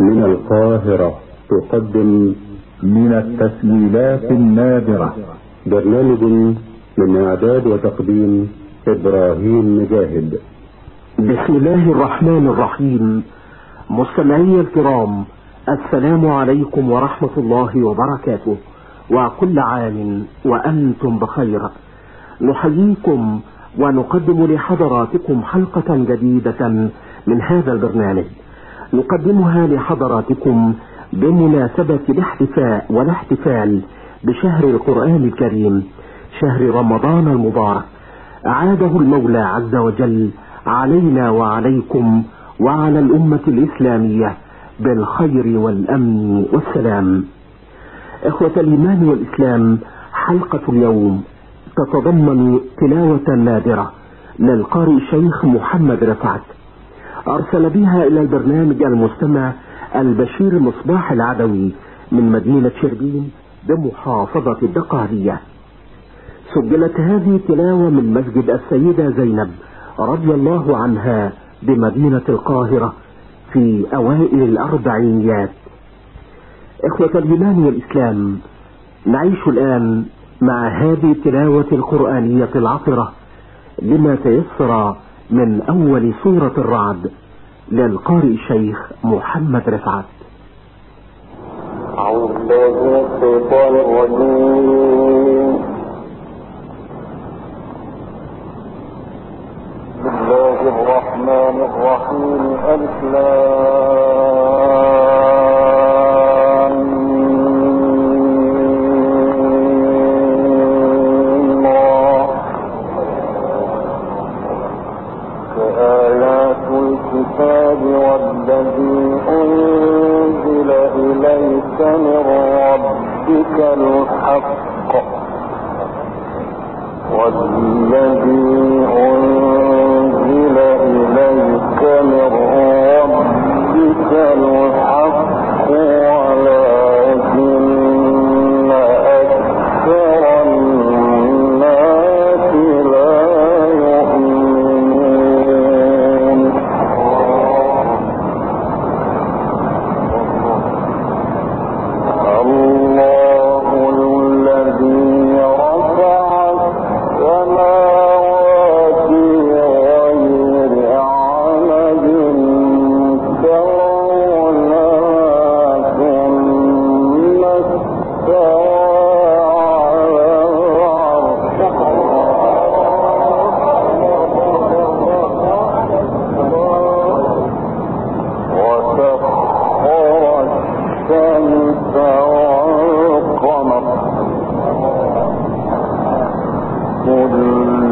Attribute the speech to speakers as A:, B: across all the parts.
A: من القاهرة تقدم
B: من التسجيلات النادرة.
A: برنامج من إعداد وتقديم إبراهيم مجاهد.
C: بسم الله الرحمن الرحيم. مستمعي الكرام السلام عليكم ورحمة الله وبركاته. وكل عام وأنتم بخير. نحييكم ونقدم لحضراتكم حلقة جديدة من هذا البرنامج. نقدمها لحضراتكم بمناسبة الاحتفاء والاحتفال بشهر القرآن الكريم شهر رمضان المبارك. أعاده المولى عز وجل علينا وعليكم وعلى الأمة الإسلامية بالخير والأمن والسلام. إخوة الإيمان والإسلام حلقة اليوم تتضمن تلاوة نادرة للقارئ الشيخ محمد رفعت. أرسل بها إلى البرنامج المستمع البشير مصباح العدوي من مدينة شربين بمحافظة الدقهلية سجلت هذه التلاوة من مسجد السيدة زينب رضي الله عنها بمدينة القاهرة في أوائل الأربعينيات. إخوة الإيمان والإسلام نعيش الآن مع هذه التلاوة القرآنية العطرة لما تيسر من أول سورة الرعد للقارئ الشيخ محمد رفعت.
D: أعوذ بالله من الشيطان الرجيم. بسم الله الرحمن الرحيم. كآيات والذي أنزل إليك من ربك الحق. والذي أنزل أعوذ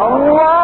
D: Allah!